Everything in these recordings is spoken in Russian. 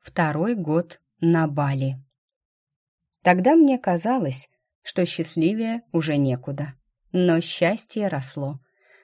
Второй год на Бали. Тогда мне казалось, что счастливее уже некуда. Но счастье росло.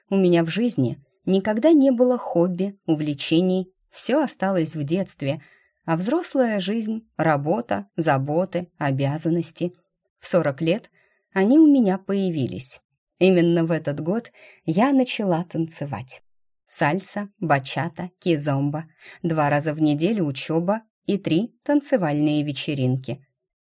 У меня в жизни никогда не было хобби, увлечений, все осталось в детстве, а взрослая жизнь — работа, заботы, обязанности. В 40 лет они у меня появились. Именно в этот год я начала танцевать. Сальса, бачата, кизомба, два раза в неделю учеба и три танцевальные вечеринки.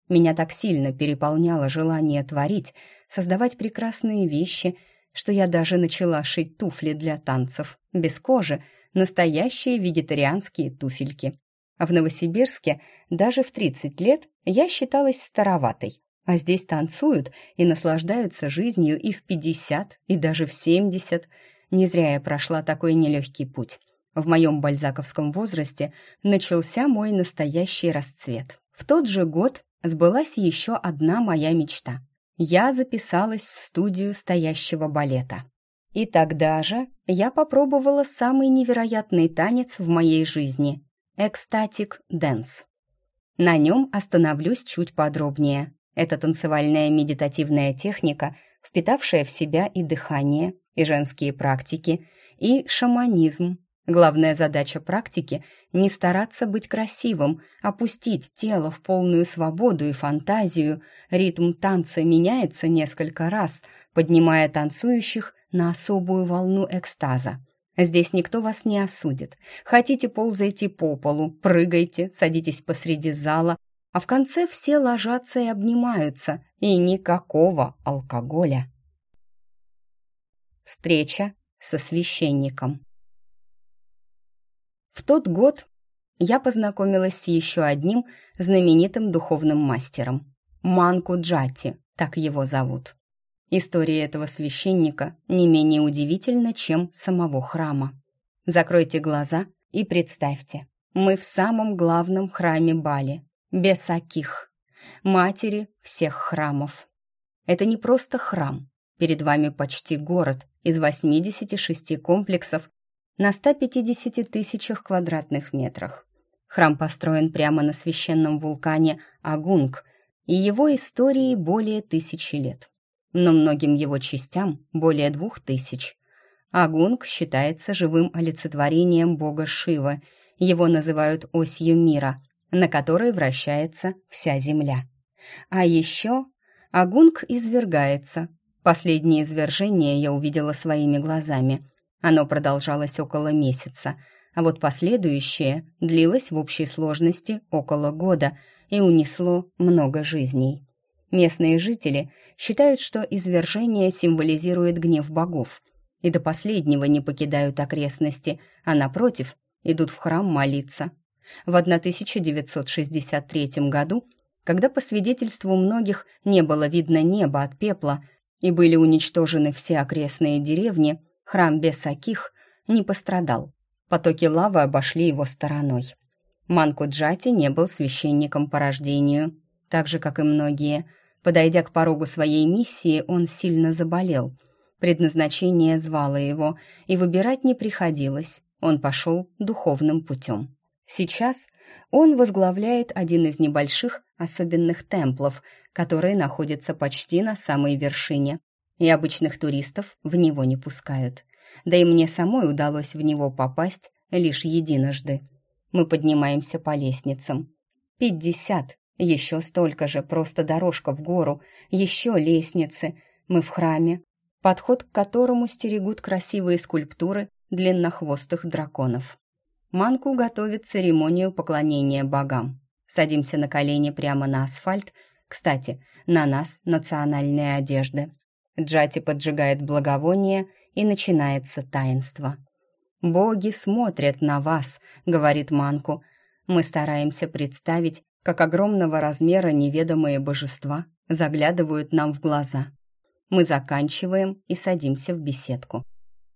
Меня так сильно переполняло желание творить, создавать прекрасные вещи, что я даже начала шить туфли для танцев, без кожи, настоящие вегетарианские туфельки. А в Новосибирске даже в 30 лет я считалась староватой, а здесь танцуют и наслаждаются жизнью и в 50, и даже в 70. Не зря я прошла такой нелегкий путь. В моем бальзаковском возрасте начался мой настоящий расцвет. В тот же год сбылась еще одна моя мечта. Я записалась в студию стоящего балета. И тогда же я попробовала самый невероятный танец в моей жизни — ecstatic dance. На нем остановлюсь чуть подробнее. Это танцевальная медитативная техника, впитавшая в себя и дыхание, и женские практики, и шаманизм, Главная задача практики — не стараться быть красивым, опустить тело в полную свободу и фантазию. Ритм танца меняется несколько раз, поднимая танцующих на особую волну экстаза. Здесь никто вас не осудит. Хотите, ползайте по полу, прыгайте, садитесь посреди зала, а в конце все ложатся и обнимаются, и никакого алкоголя. Встреча со священником. В тот год я познакомилась с еще одним знаменитым духовным мастером – Манку Джати, так его зовут. История этого священника не менее удивительна, чем самого храма. Закройте глаза и представьте, мы в самом главном храме Бали – Бесаких, матери всех храмов. Это не просто храм, перед вами почти город из 86 комплексов на 150 тысячах квадратных метрах. Храм построен прямо на священном вулкане Агунг, и его истории более тысячи лет. Но многим его частям более двух тысяч. Агунг считается живым олицетворением бога Шивы, его называют осью мира, на которой вращается вся земля. А еще Агунг извергается. Последнее извержение я увидела своими глазами – оно продолжалось около месяца, а вот последующее длилось в общей сложности около года и унесло много жизней. Местные жители считают, что извержение символизирует гнев богов, и до последнего не покидают окрестности, а напротив, идут в храм молиться. В 1963 году, когда по свидетельству многих не было видно неба от пепла и были уничтожены все окрестные деревни, Храм Бесаких не пострадал. Потоки лавы обошли его стороной. Манкуджати не был священником по рождению, так же, как и многие. Подойдя к порогу своей миссии, он сильно заболел. Предназначение звало его, и выбирать не приходилось. Он пошел духовным путем. Сейчас он возглавляет один из небольших особенных темплов, которые находятся почти на самой вершине и обычных туристов в него не пускают. Да и мне самой удалось в него попасть лишь единожды. Мы поднимаемся по лестницам. Пятьдесят, еще столько же, просто дорожка в гору, еще лестницы. Мы в храме, подход к которому стерегут красивые скульптуры длиннохвостых драконов. Манку готовит церемонию поклонения богам. Садимся на колени прямо на асфальт. Кстати, на нас национальные одежды. Джати поджигает благовоние, и начинается таинство. «Боги смотрят на вас», — говорит Манку. Мы стараемся представить, как огромного размера неведомые божества заглядывают нам в глаза. Мы заканчиваем и садимся в беседку.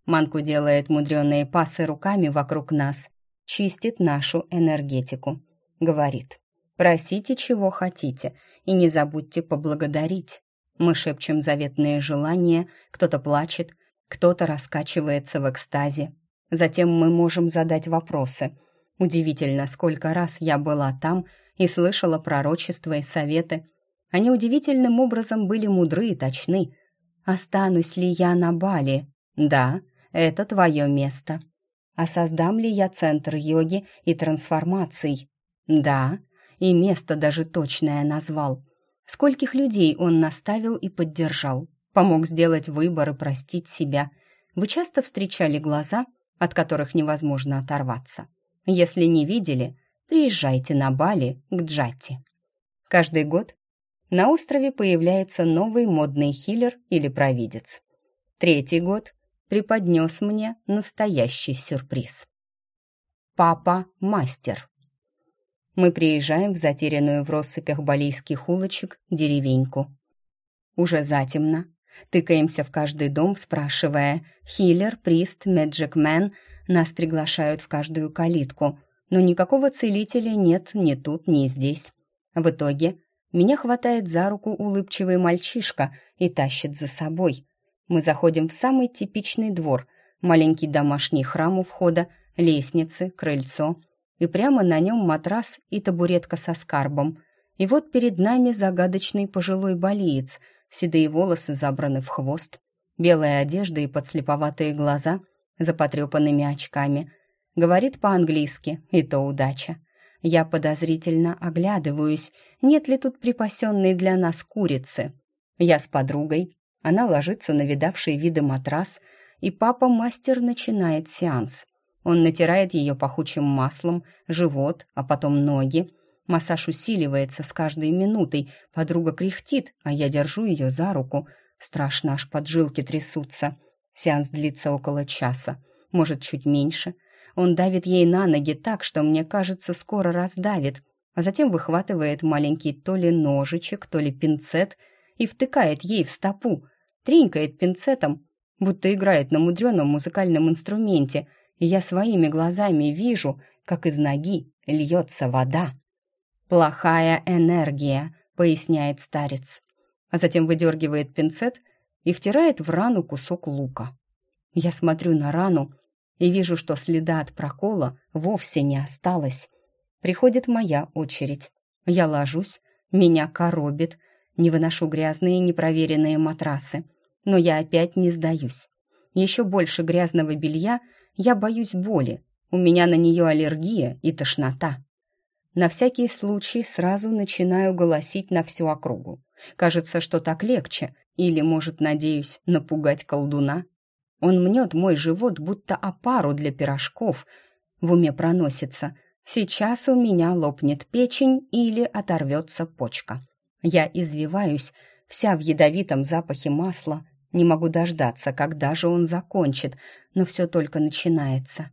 Манку делает мудреные пасы руками вокруг нас, чистит нашу энергетику. Говорит, просите, чего хотите, и не забудьте поблагодарить. Мы шепчем заветные желания, кто-то плачет, кто-то раскачивается в экстазе. Затем мы можем задать вопросы. Удивительно, сколько раз я была там и слышала пророчества и советы. Они удивительным образом были мудры и точны. Останусь ли я на Бали? Да, это твое место. А создам ли я центр йоги и трансформаций? Да, и место даже точное назвал. Скольких людей он наставил и поддержал. Помог сделать выбор и простить себя. Вы часто встречали глаза, от которых невозможно оторваться. Если не видели, приезжайте на Бали к Джати. Каждый год на острове появляется новый модный хиллер или провидец. Третий год преподнес мне настоящий сюрприз. Папа-мастер. Мы приезжаем в затерянную в россыпях балийских улочек деревеньку. Уже затемно. Тыкаемся в каждый дом, спрашивая «Хиллер, Прист, Мэджикмен» Нас приглашают в каждую калитку, но никакого целителя нет ни тут, ни здесь. В итоге меня хватает за руку улыбчивый мальчишка и тащит за собой. Мы заходим в самый типичный двор, маленький домашний храм у входа, лестницы, крыльцо, и прямо на нем матрас и табуретка со скарбом. И вот перед нами загадочный пожилой болиец, седые волосы забраны в хвост, белая одежда и подслеповатые глаза — за потрепанными очками. Говорит по-английски, и то удача. Я подозрительно оглядываюсь, нет ли тут припасенной для нас курицы. Я с подругой, она ложится на видавший виды матрас, и папа-мастер начинает сеанс. Он натирает ее пахучим маслом, живот, а потом ноги. Массаж усиливается с каждой минутой. Подруга кряхтит, а я держу ее за руку. Страшно, аж поджилки трясутся. Сеанс длится около часа, может, чуть меньше. Он давит ей на ноги так, что, мне кажется, скоро раздавит, а затем выхватывает маленький то ли ножичек, то ли пинцет и втыкает ей в стопу, тринкает пинцетом, будто играет на мудреном музыкальном инструменте, и я своими глазами вижу, как из ноги льется вода. «Плохая энергия», — поясняет старец, а затем выдергивает пинцет и втирает в рану кусок лука. Я смотрю на рану и вижу, что следа от прокола вовсе не осталось. Приходит моя очередь. Я ложусь, меня коробит, не выношу грязные непроверенные матрасы. Но я опять не сдаюсь. Еще больше грязного белья, я боюсь боли. У меня на нее аллергия и тошнота. На всякий случай сразу начинаю голосить на всю округу. Кажется, что так легче, или, может, надеюсь, напугать колдуна? Он мнет мой живот, будто опару для пирожков. В уме проносится. Сейчас у меня лопнет печень или оторвется почка. Я извиваюсь, вся в ядовитом запахе масла. Не могу дождаться, когда же он закончит, но все только начинается.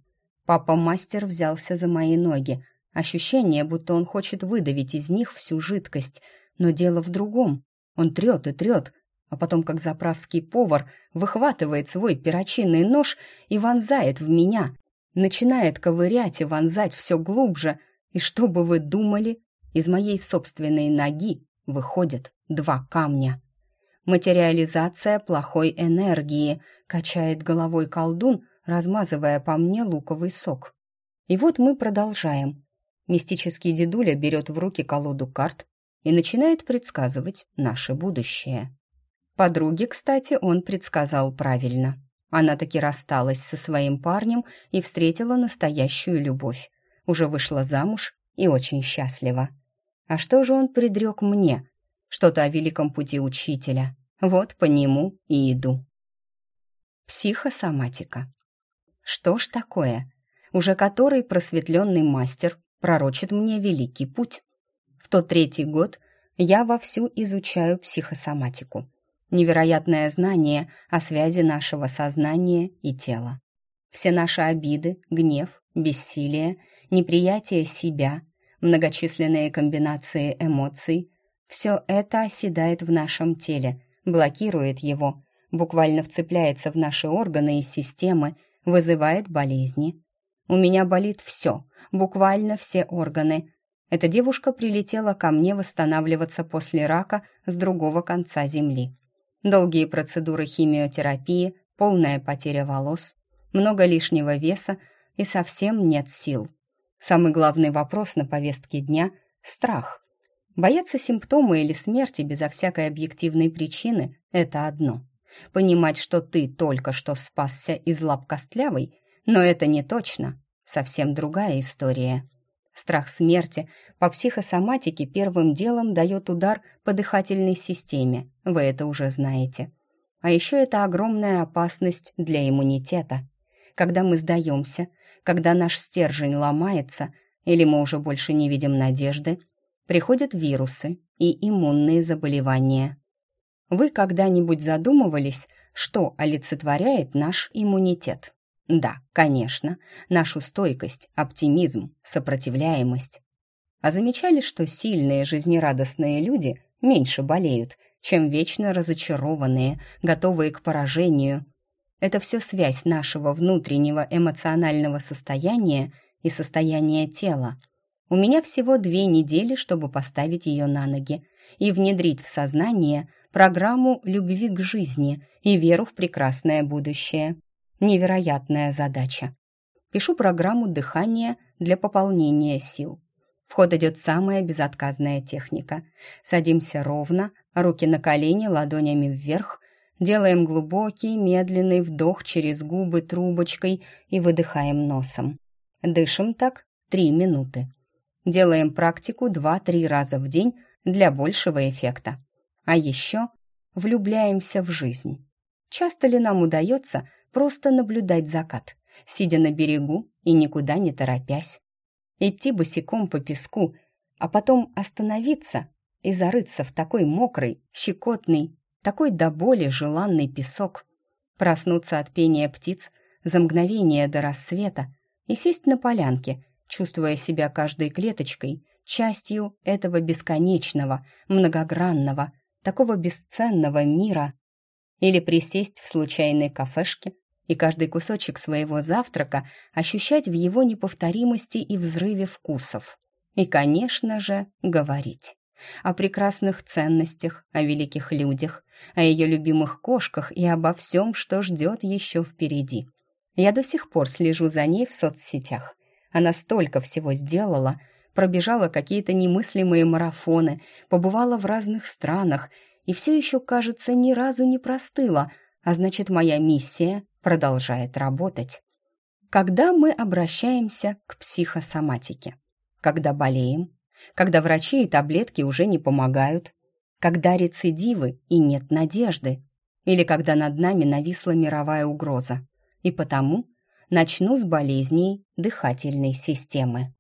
Папа-мастер взялся за мои ноги. Ощущение, будто он хочет выдавить из них всю жидкость. Но дело в другом. Он трет и трет, а потом, как заправский повар, выхватывает свой перочинный нож и вонзает в меня. Начинает ковырять и вонзать все глубже. И что бы вы думали, из моей собственной ноги выходят два камня. Материализация плохой энергии, качает головой колдун, размазывая по мне луковый сок. И вот мы продолжаем. Мистический дедуля берет в руки колоду карт и начинает предсказывать наше будущее. Подруге, кстати, он предсказал правильно. Она таки рассталась со своим парнем и встретила настоящую любовь. Уже вышла замуж и очень счастлива. А что же он предрек мне? Что-то о великом пути учителя. Вот по нему и иду. Психосоматика. Что ж такое? Уже который просветленный мастер пророчит мне великий путь. В тот третий год я вовсю изучаю психосоматику невероятное знание о связи нашего сознания и тела. Все наши обиды, гнев, бессилие, неприятие себя, многочисленные комбинации эмоций – все это оседает в нашем теле, блокирует его, буквально вцепляется в наши органы и системы, вызывает болезни. У меня болит все, буквально все органы. Эта девушка прилетела ко мне восстанавливаться после рака с другого конца земли. Долгие процедуры химиотерапии, полная потеря волос, много лишнего веса и совсем нет сил. Самый главный вопрос на повестке дня — страх. Бояться симптома или смерти безо всякой объективной причины — это одно. Понимать, что ты только что спасся из лап костлявой, но это не точно, совсем другая история. Страх смерти по психосоматике первым делом дает удар по дыхательной системе, вы это уже знаете. А еще это огромная опасность для иммунитета. Когда мы сдаемся, когда наш стержень ломается, или мы уже больше не видим надежды, приходят вирусы и иммунные заболевания. Вы когда-нибудь задумывались, что олицетворяет наш иммунитет? Да, конечно, нашу стойкость, оптимизм, сопротивляемость. А замечали, что сильные, жизнерадостные люди меньше болеют, чем вечно разочарованные, готовые к поражению. Это все связь нашего внутреннего эмоционального состояния и состояния тела. У меня всего две недели, чтобы поставить ее на ноги и внедрить в сознание программу любви к жизни и веру в прекрасное будущее. Невероятная задача. Пишу программу дыхания для пополнения сил. В ход идет самая безотказная техника. Садимся ровно, руки на колени, ладонями вверх, делаем глубокий, медленный вдох через губы трубочкой и выдыхаем носом. Дышим так три минуты. Делаем практику 2-3 раза в день для большего эффекта. А еще влюбляемся в жизнь. Часто ли нам удается просто наблюдать закат, сидя на берегу и никуда не торопясь? идти босиком по песку, а потом остановиться и зарыться в такой мокрый, щекотный, такой до боли желанный песок, проснуться от пения птиц за мгновение до рассвета и сесть на полянке, чувствуя себя каждой клеточкой частью этого бесконечного, многогранного, такого бесценного мира, или присесть в случайной кафешке и каждый кусочек своего завтрака ощущать в его неповторимости и взрыве вкусов. И, конечно же, говорить. О прекрасных ценностях, о великих людях, о ее любимых кошках и обо всем, что ждет еще впереди. Я до сих пор слежу за ней в соцсетях. Она столько всего сделала, пробежала какие-то немыслимые марафоны, побывала в разных странах и все еще, кажется, ни разу не простыла, а значит, моя миссия продолжает работать. Когда мы обращаемся к психосоматике? Когда болеем? Когда врачи и таблетки уже не помогают? Когда рецидивы и нет надежды? Или когда над нами нависла мировая угроза? И потому начну с болезней дыхательной системы.